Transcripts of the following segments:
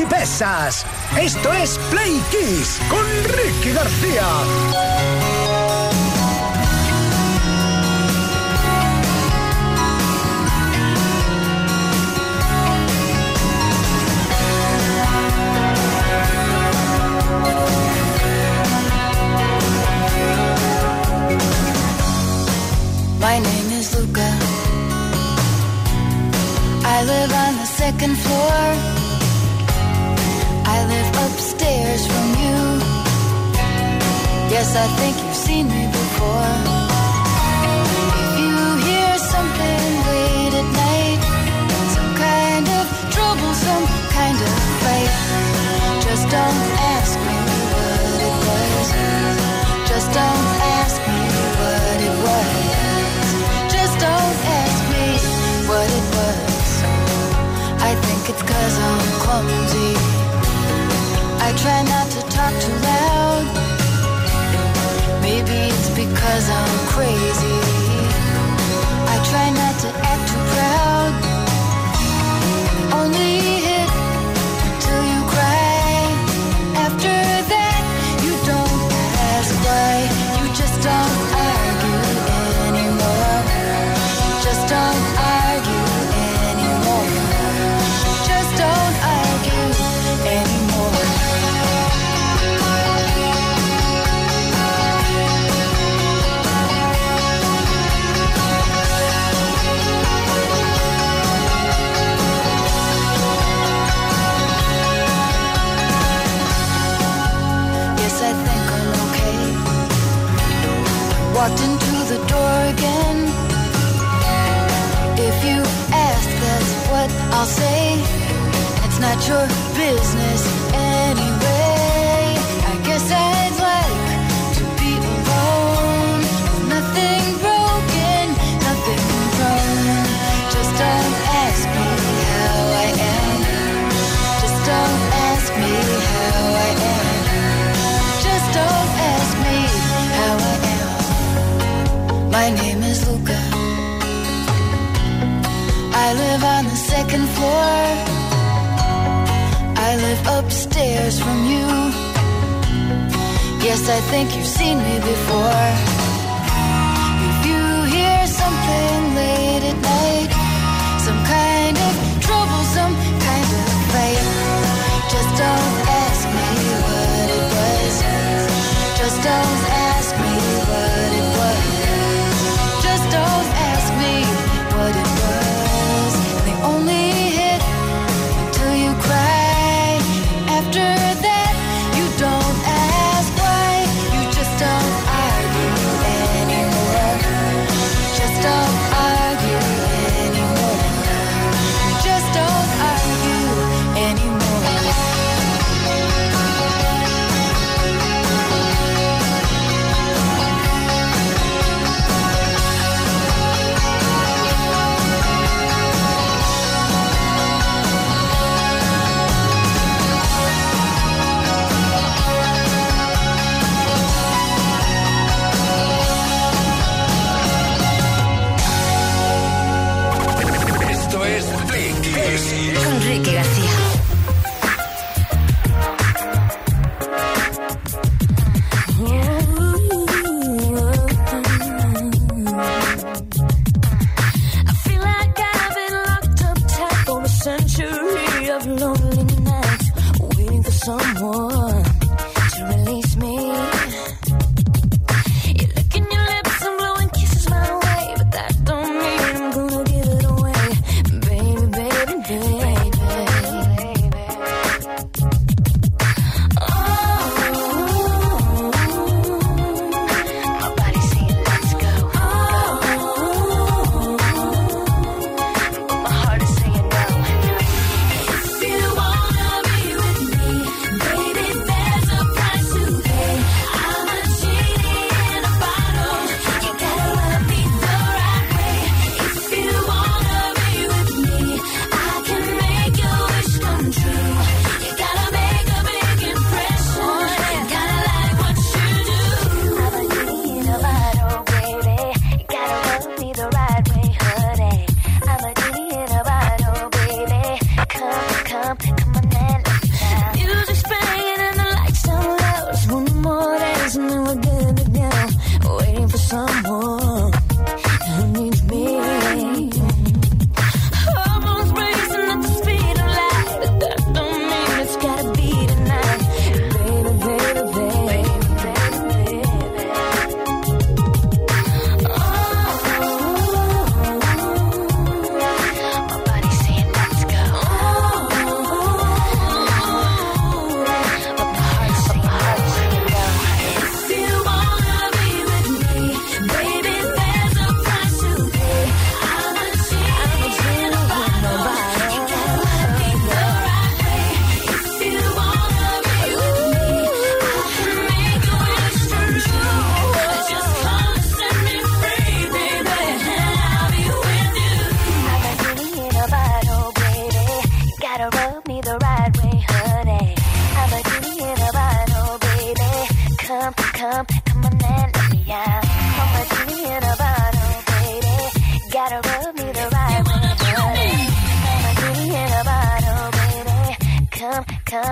y pesas. Esto es Play Kiss con Ricky García. My name is Luca. I live on the second floor. Yes, I think you've seen me before. If you hear something late at night, some kind of trouble, some kind of fight, just don't ask me what it was. Just don't ask me what it was. Just don't ask me what it was. I think it's cause I'm clumsy. I try not to talk too loud. Maybe it's because I'm crazy. I try not to act too proud. Only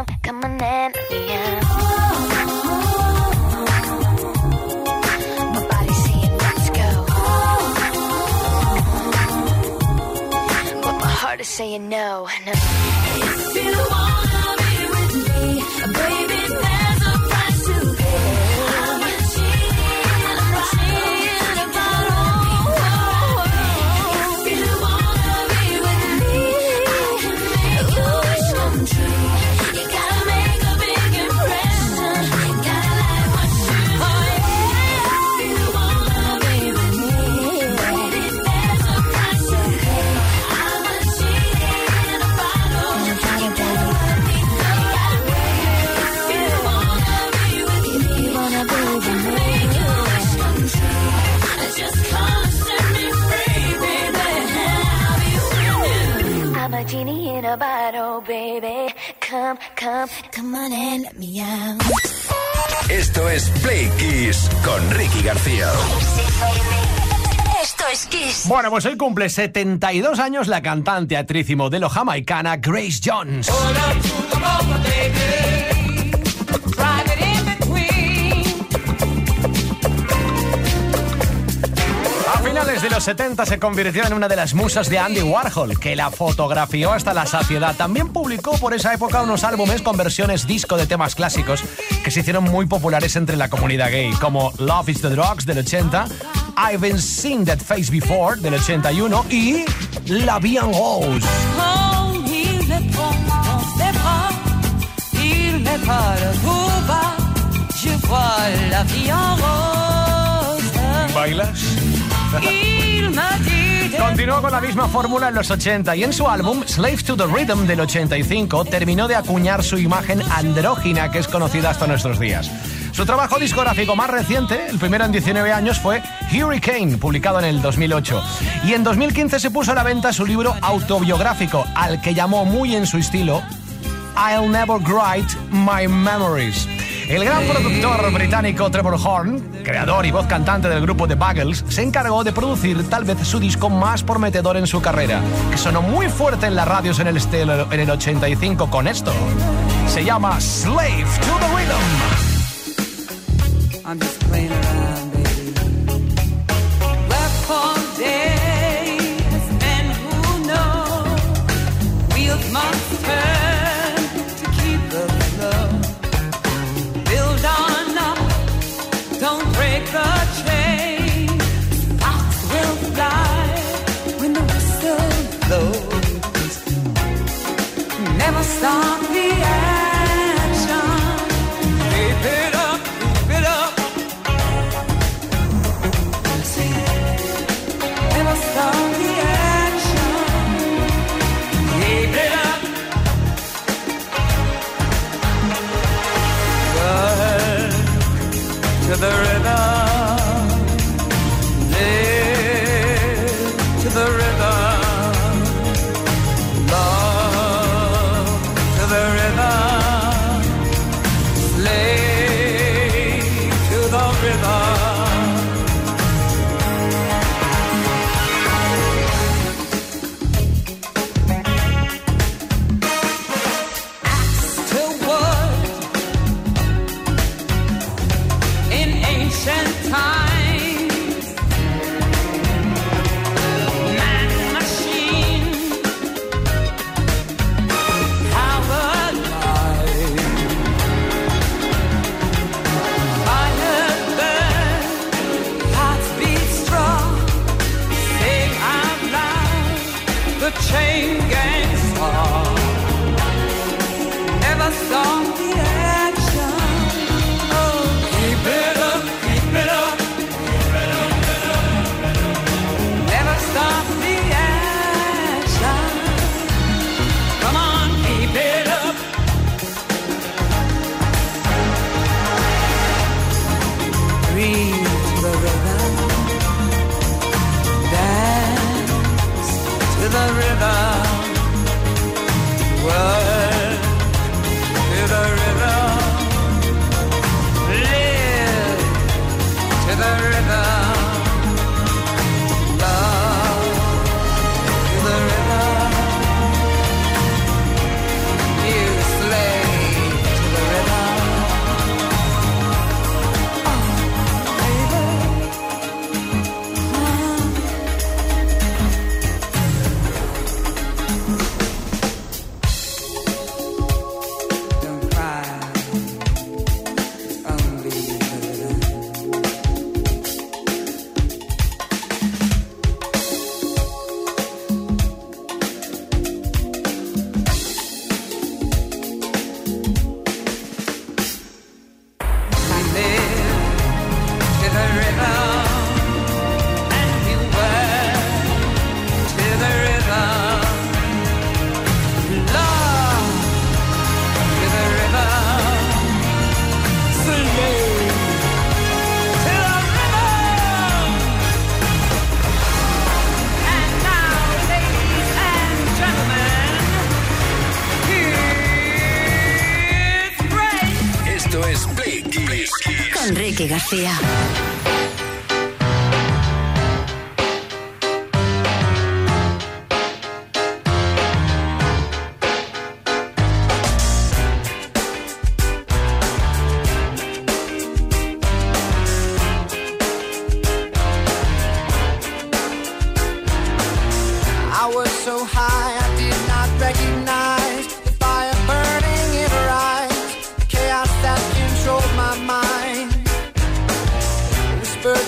come, come on and let me out. My body's saying let's go. But my heart is saying no, no. If you wanna be with me, baby, in a bottle, baby. Come, come, come on and let me out. Esto es Play Kiss con Ricky García. Esto es Kiss. Bueno, pues hoy cumple 72 años la cantante, actriz y modelo jamaicana Grace Jones. A finales de los 70 se convirtió en una de las musas de Andy Warhol, que la fotografió hasta la saciedad. También publicó por esa época unos álbumes con versiones disco de temas clásicos que se hicieron muy populares entre la comunidad gay, como Love is the Drugs del 80, I've Seen That Face Before del 81 y La Rose. Oh, rose. ¿Bailas? Continuó con la misma fórmula en los 80 y en su álbum Slave to the Rhythm del 85 terminó de acuñar su imagen andrógina que es conocida hasta nuestros días. Su trabajo discográfico más reciente, el primero en 19 años, fue Hurricane, publicado en el 2008. Y en 2015 se puso a la venta su libro autobiográfico, al que llamó muy en su estilo I'll Never Write My Memories. El gran productor británico Trevor Horn, creador y voz cantante del grupo The Buggles, se encargó de producir tal vez su disco más prometedor en su carrera, que sonó muy fuerte en las radios en el, estilo- en el 85 con esto. Se llama Slave to the Rhythm. I'm just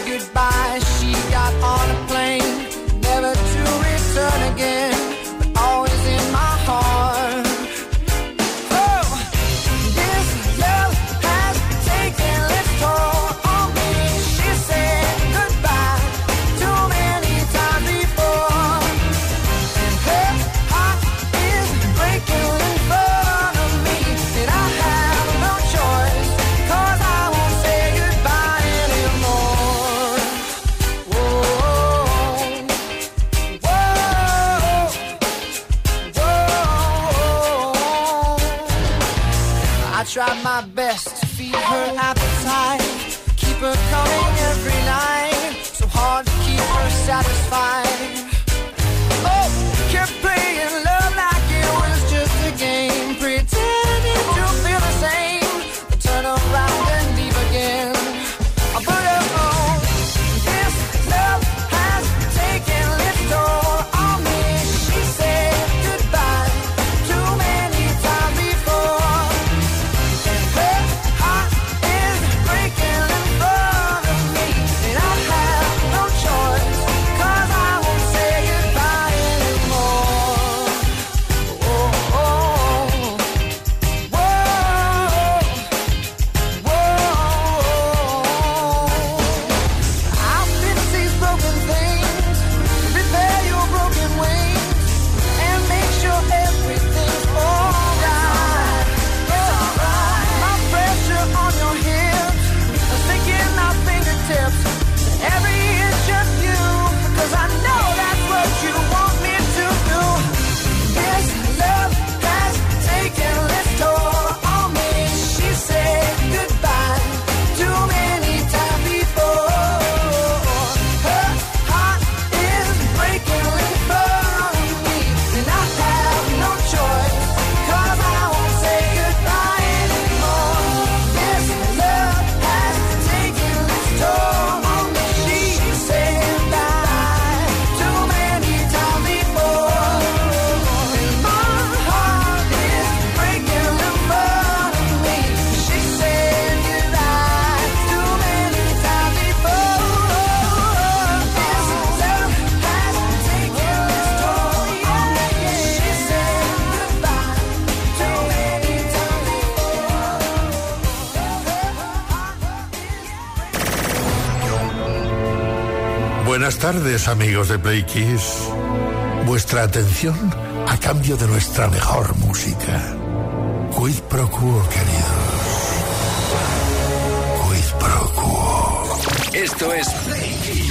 goodbye. She got on. tardes, amigos de Playkiss. Vuestra atención a cambio de nuestra mejor música. Quid pro quo, queridos. Quid pro quo. Esto es Playkiss.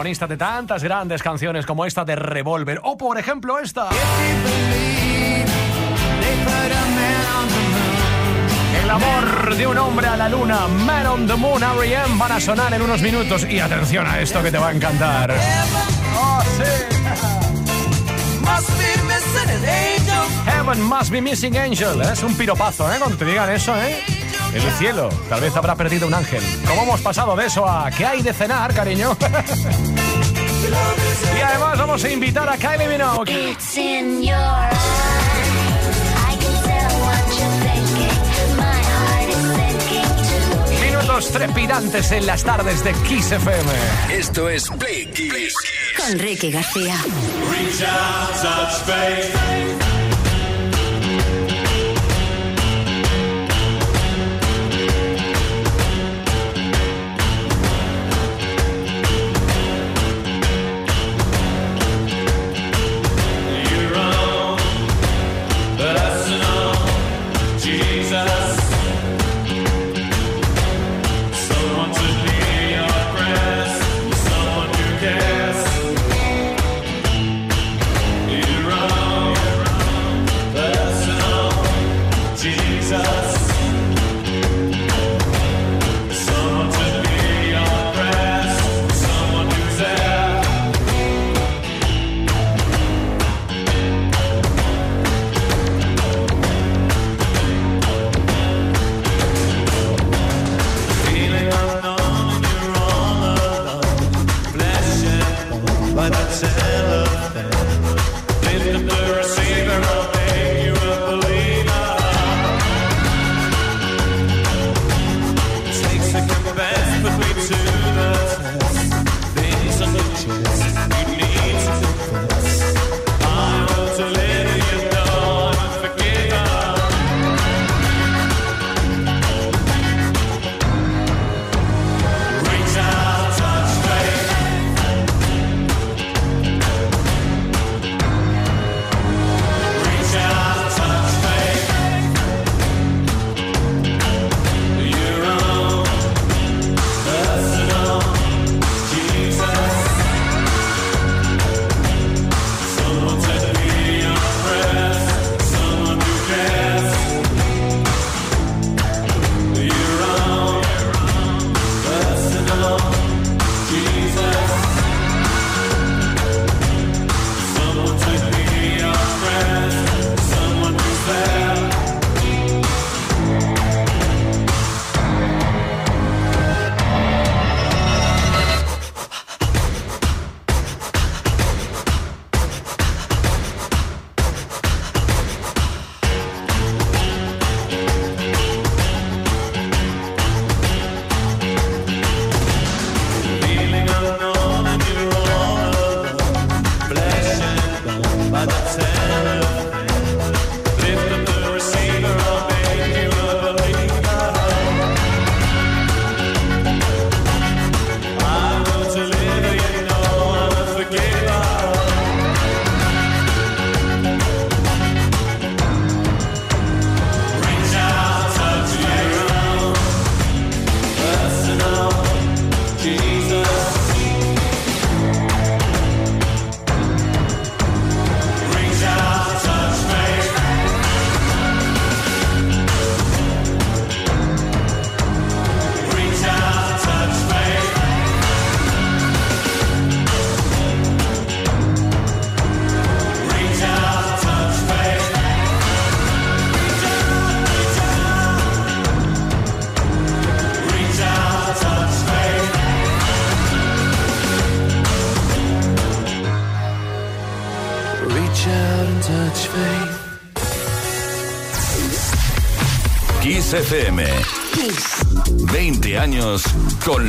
Protagonista de tantas grandes canciones como esta de Revolver o por ejemplo esta. El amor de un hombre a la luna, Man on the Moon, R.E.M. van a sonar en unos minutos y atención a esto que te va a encantar. Oh, sí. Must be missing an angel. Heaven must be missing angel. Es un piropazo, ¿eh? Cuando te digan eso, ¿eh? El cielo, tal vez habrá perdido un ángel. ¿Cómo hemos pasado de eso a qué hay de cenar, cariño? y además vamos a invitar a Kylie Minogue. It's in your. Minutos trepidantes en las tardes de Kiss FM. Esto es Play Kiss. Con Ricky García. Reach out, touch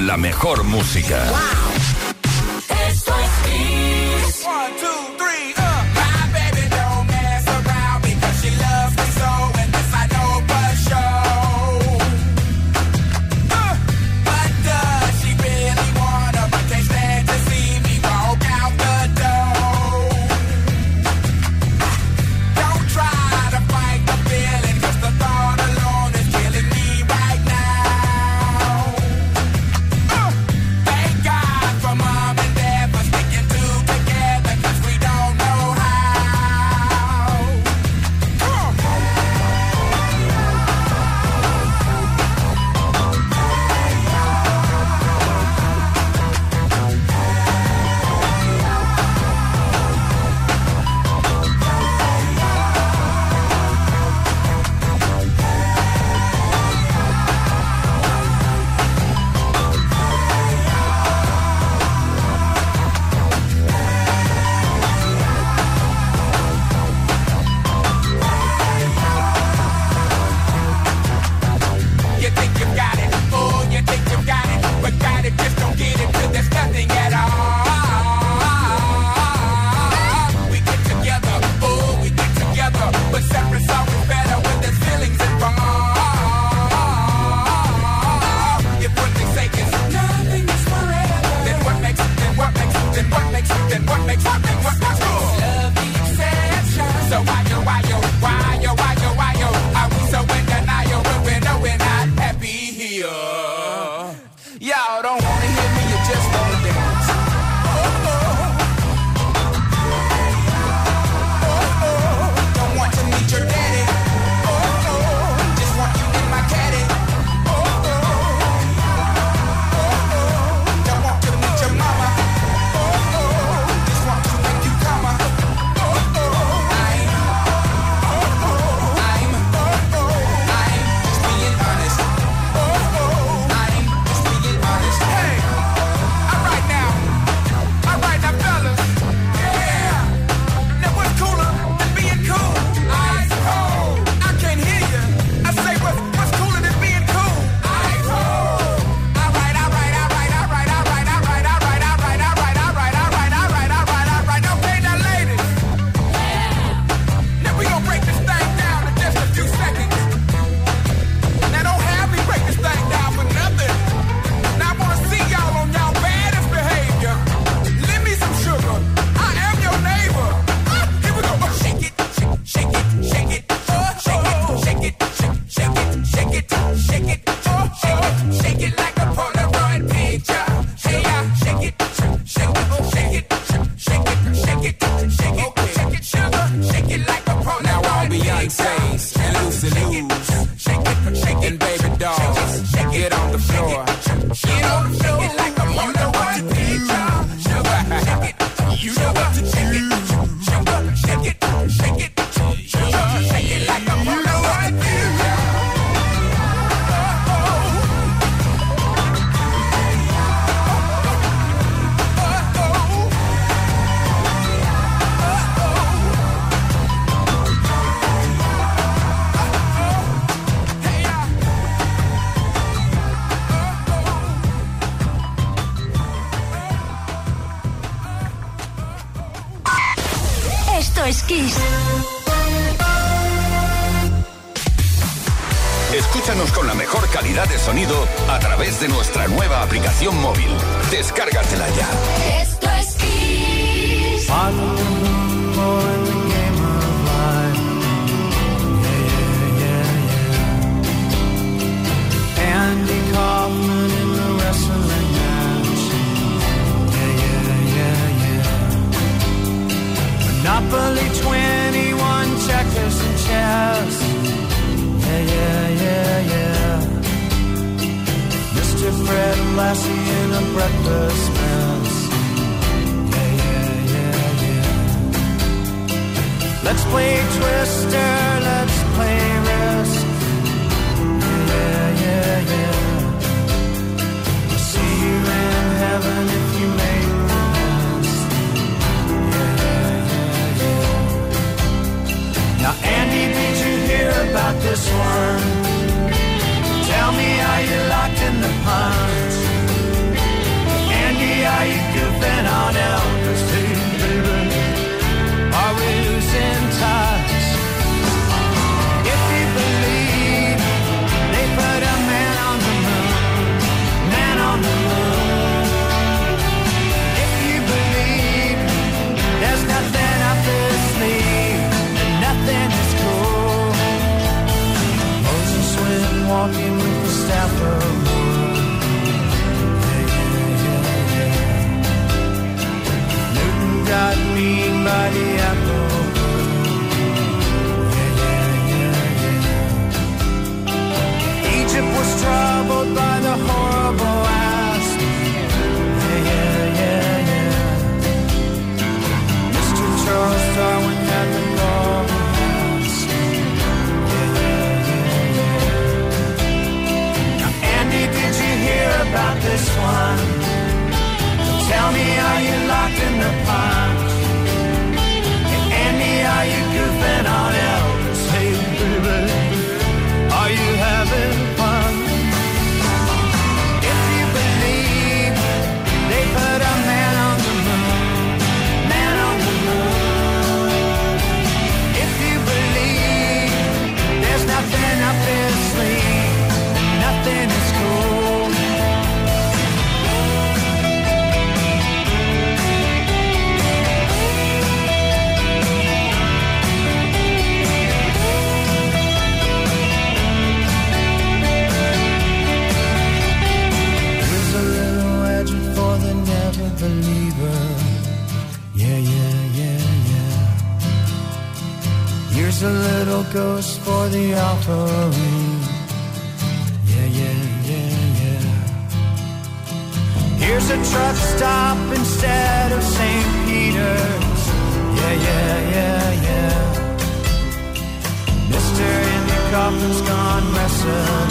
la mejor música. goes for the offering. Yeah, yeah, yeah, yeah. Here's a truck stop instead of St. Peter's. Yeah, yeah, yeah, yeah. Mr. in the coffin's gone messing.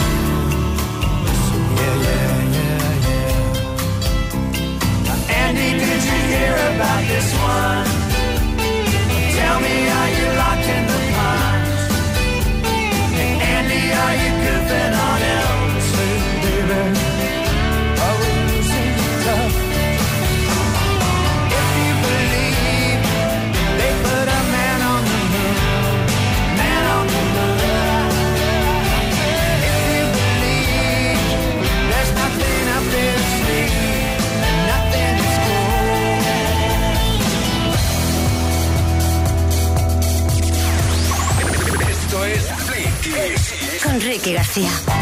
Yeah, yeah, yeah, yeah. Now, Andy, did you hear about this one? Tell me Enrique García.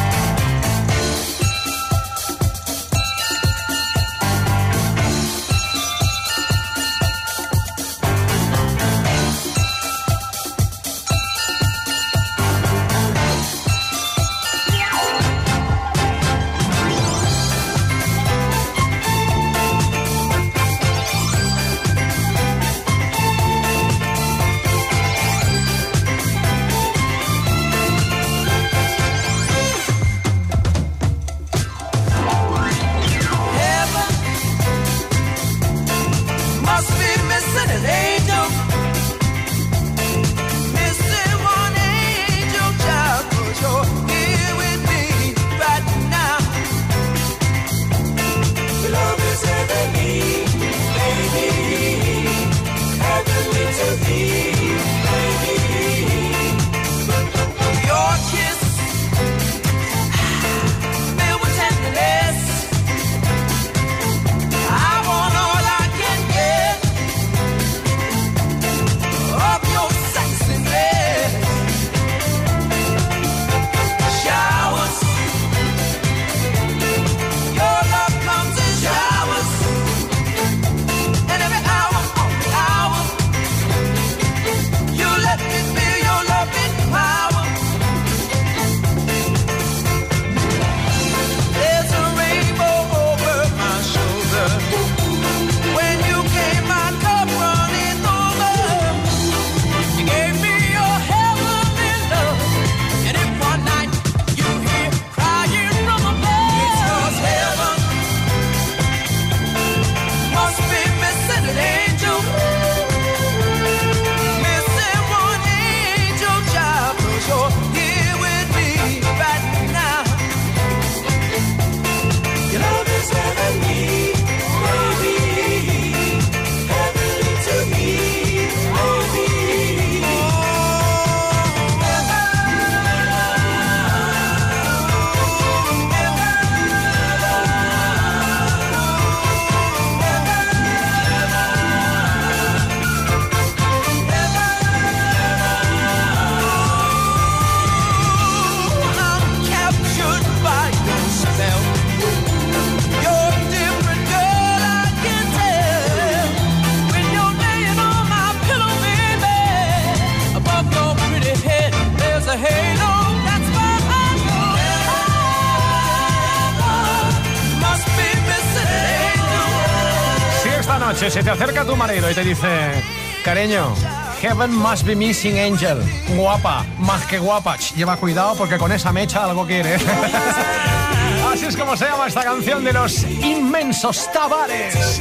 Marido y te dice, cariño, Heaven must be missing angel. Guapa, más que guapa. Lleva cuidado porque con esa mecha algo quiere. Así es como se llama esta canción de los inmensos Tavares.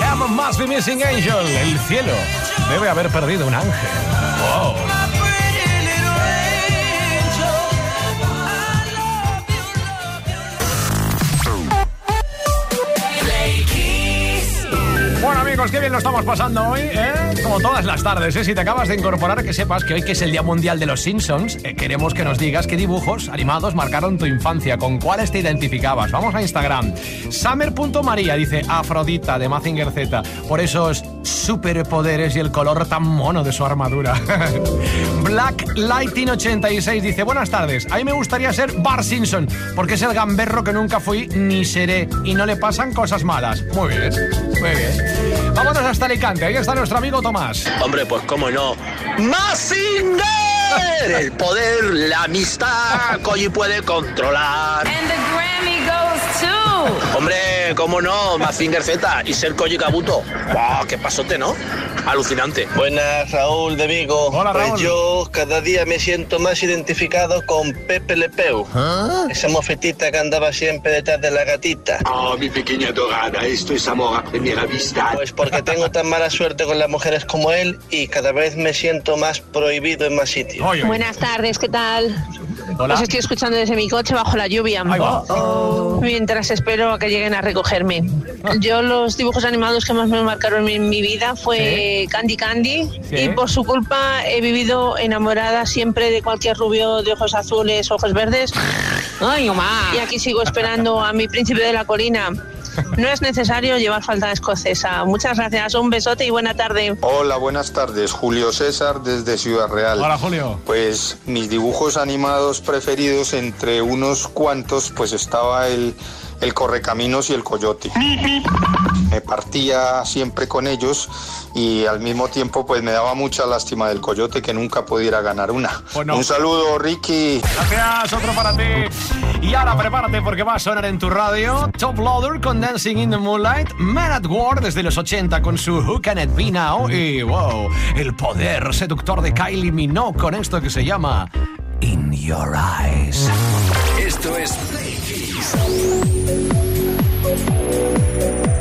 Heaven must be missing angel. El cielo debe haber perdido un ángel. Amigos, qué bien lo estamos pasando hoy, ¿eh? Como todas las tardes, ¿eh? Si te acabas de incorporar, que sepas que hoy que es el Día Mundial de los Simpsons, eh, queremos que nos digas qué dibujos animados marcaron tu infancia, con cuáles te identificabas. Vamos a Instagram. Summer.maría dice Afrodita de Mazinger Z, por esos superpoderes y el color tan mono de su armadura. Black Lighting 86 dice, buenas tardes, a mí me gustaría ser Bar Simpson, porque es el gamberro que nunca fui ni seré y no le pasan cosas malas. Muy bien, muy bien. Vámonos hasta Alicante, ahí está nuestro amigo Tomás. Hombre, pues cómo no. ¡Mazinger! El poder, la amistad, Koji puede controlar. And the Grammy goes to. Hombre, cómo no, Mazinger Z y ser Koji Kabuto. ¡Wow! ¡Qué pasote, ¿no? Alucinante. Buenas, Raúl de Vigo. Hola, pues Raúl. yo cada día me siento más identificado con Pepe Le Pew. Esa mofetita que andaba siempre detrás de la gatita. Oh, mi pequeña dorada, esto es amor a primera vista. Pues porque tengo tan mala suerte con las mujeres como él y cada vez me siento más prohibido en más sitios. Buenas tardes, ¿qué tal? Hola. Os estoy escuchando desde mi coche bajo la lluvia. Va. Mientras espero a que lleguen a recogerme. Yo los dibujos animados que más me marcaron en mi vida fue Candy Candy Sí. y por su culpa he vivido enamorada siempre de cualquier rubio de ojos azules, ojos verdes. Ay, mamá. Y aquí sigo esperando a mi príncipe de la colina. No es necesario llevar falda escocesa. Muchas gracias, un besote y buena tarde. Hola, buenas tardes. Julio César desde Ciudad Real. Hola, Julio. Pues mis dibujos animados preferidos entre unos cuantos, pues estaba el, el Correcaminos y el Coyote. Me partía siempre con ellos y al mismo tiempo pues me daba mucha lástima del Coyote que nunca pudiera ganar una. No. Un saludo, Ricky. Gracias, otro para ti. Y ahora prepárate porque va a sonar en tu radio Top Loader con Dancing in the Moonlight, Man at War desde los 80 con su Who Can It Be Now y wow, el poder seductor de Kylie Minogue con esto que se llama In Your Eyes. Esto es Play Kiss. Thank you.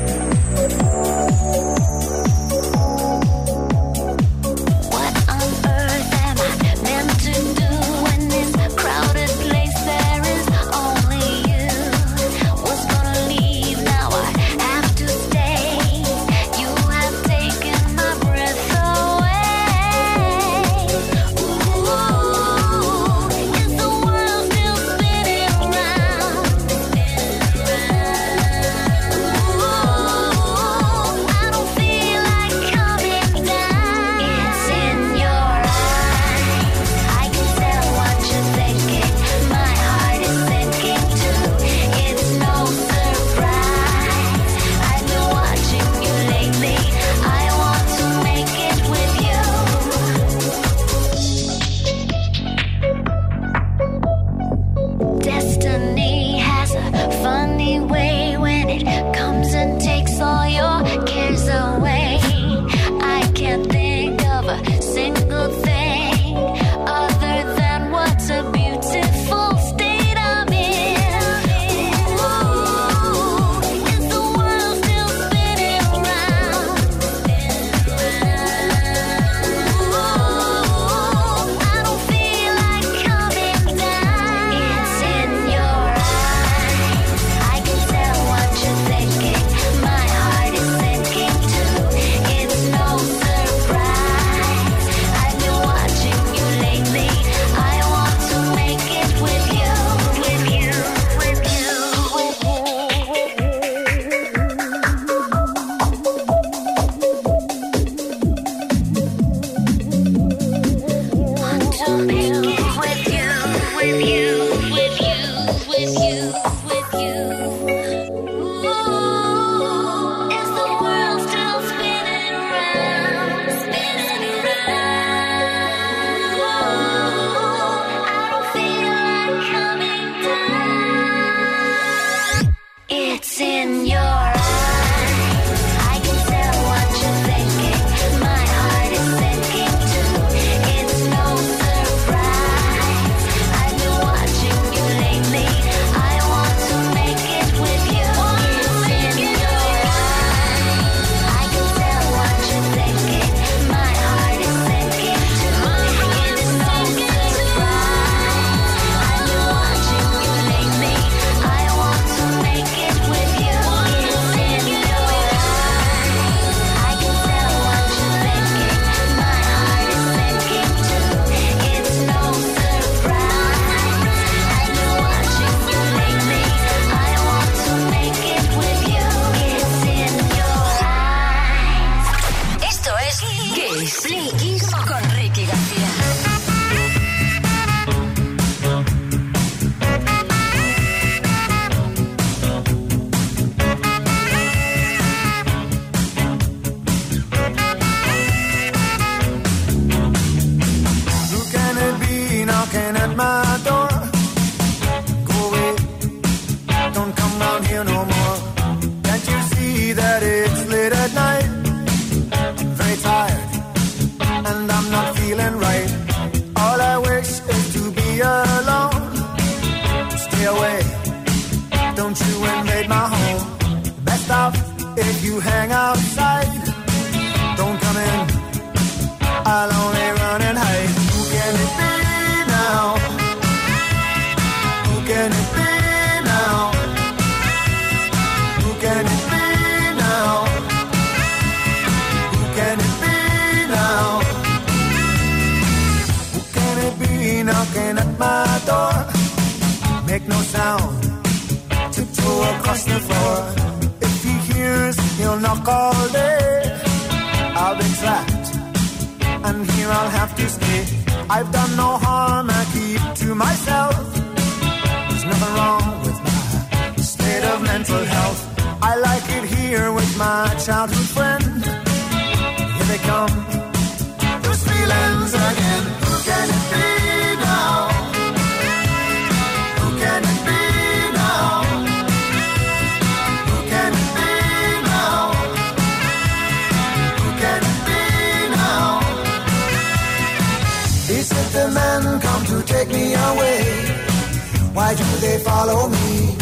why do they follow me?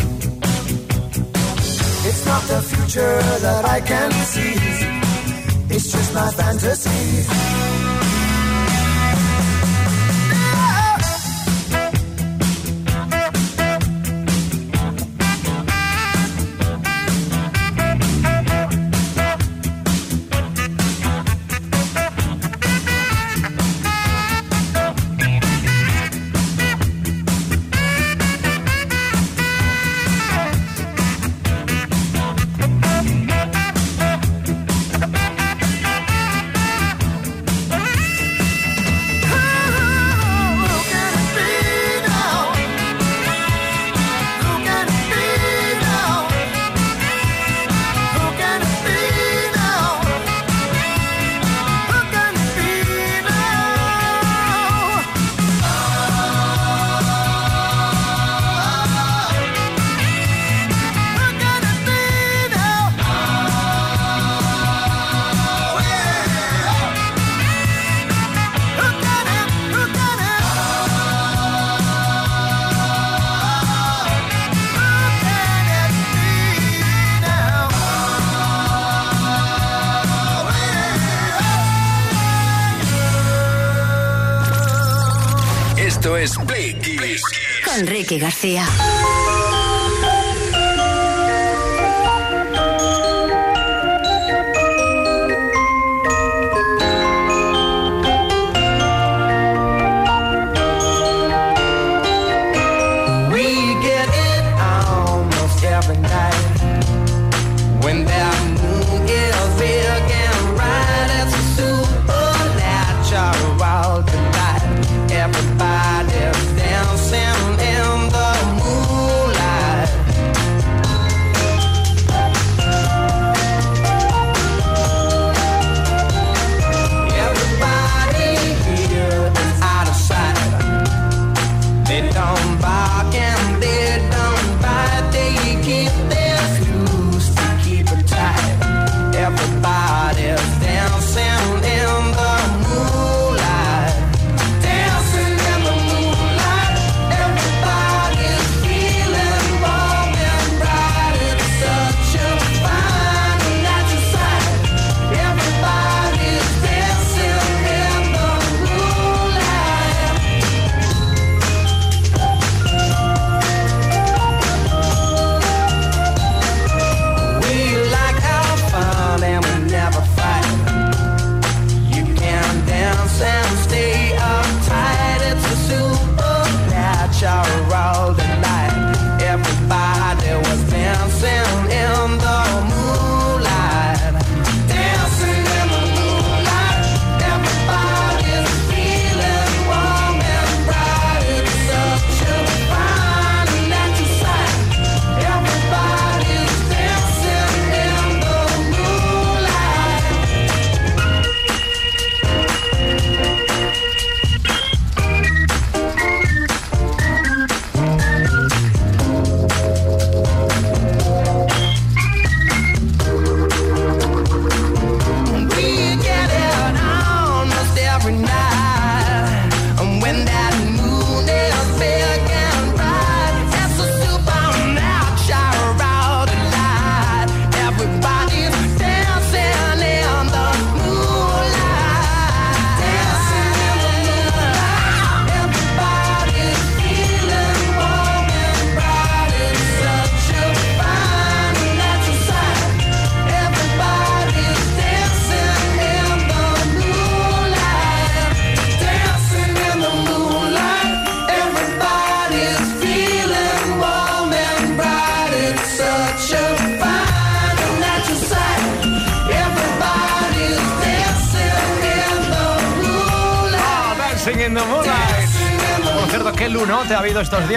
It's not the future that I can see, it's just my fantasies. Esto es Play Kiss. Con Ricky García.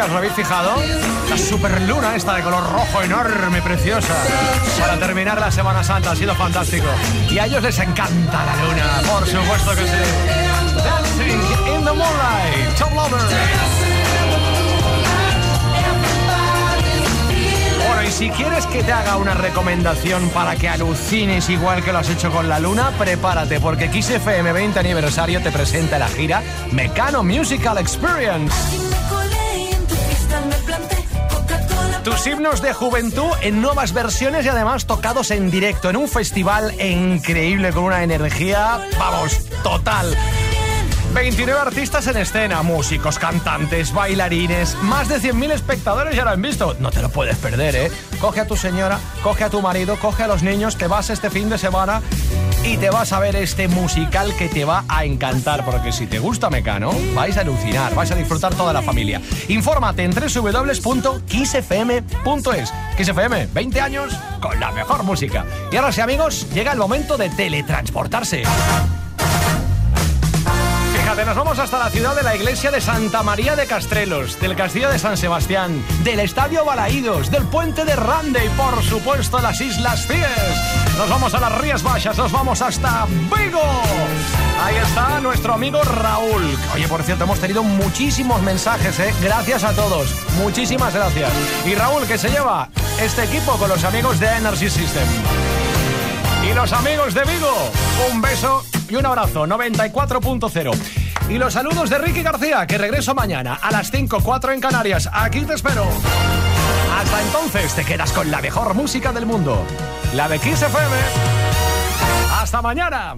Días, ¿lo habéis fijado? La super luna esta de color rojo enorme, preciosa. Para terminar la Semana Santa ha sido fantástico. Y a ellos les encanta la luna, por supuesto que sí. Dancing in the Moonlight. Tom Lover. Y si quieres que te haga una recomendación para que alucines igual que lo has hecho con la luna, prepárate, porque XFM 20 aniversario te presenta la gira Mecano Musical Experience. Tus himnos de juventud en nuevas versiones y además tocados en directo en un festival increíble con una energía, vamos, total. 29 artistas en escena, músicos, cantantes, bailarines, más de 100.000 espectadores ya lo han visto. No te lo puedes perder, ¿eh? Coge a tu señora, coge a tu marido, coge a los niños, te vas este fin de semana y te vas a ver este musical que te va a encantar, porque si te gusta Mecano, vais a alucinar, vais a disfrutar toda la familia. Infórmate en www.kissfm.es. KissFM, 20 años con la mejor música. Y ahora sí, amigos, llega el momento de teletransportarse. Nos vamos hasta la ciudad de la iglesia de Santa María de Castrelos, del castillo de San Sebastián, del estadio Balaídos, del puente de Rande y por supuesto las Islas Cíes. Nos vamos a las Rías Baixas, nos vamos hasta Vigo. Ahí está nuestro amigo Raúl. Oye, por cierto, hemos tenido muchísimos mensajes, ¿eh? Gracias a todos. Muchísimas gracias. Y Raúl, que se lleva este equipo con los amigos de Energy System. Y los amigos de Vigo, un beso y un abrazo, 94.0. Y los saludos de Ricky García, que regreso mañana a las 5.04 en Canarias. Aquí te espero. Hasta entonces te quedas con la mejor música del mundo, la de Kiss FM. Hasta mañana.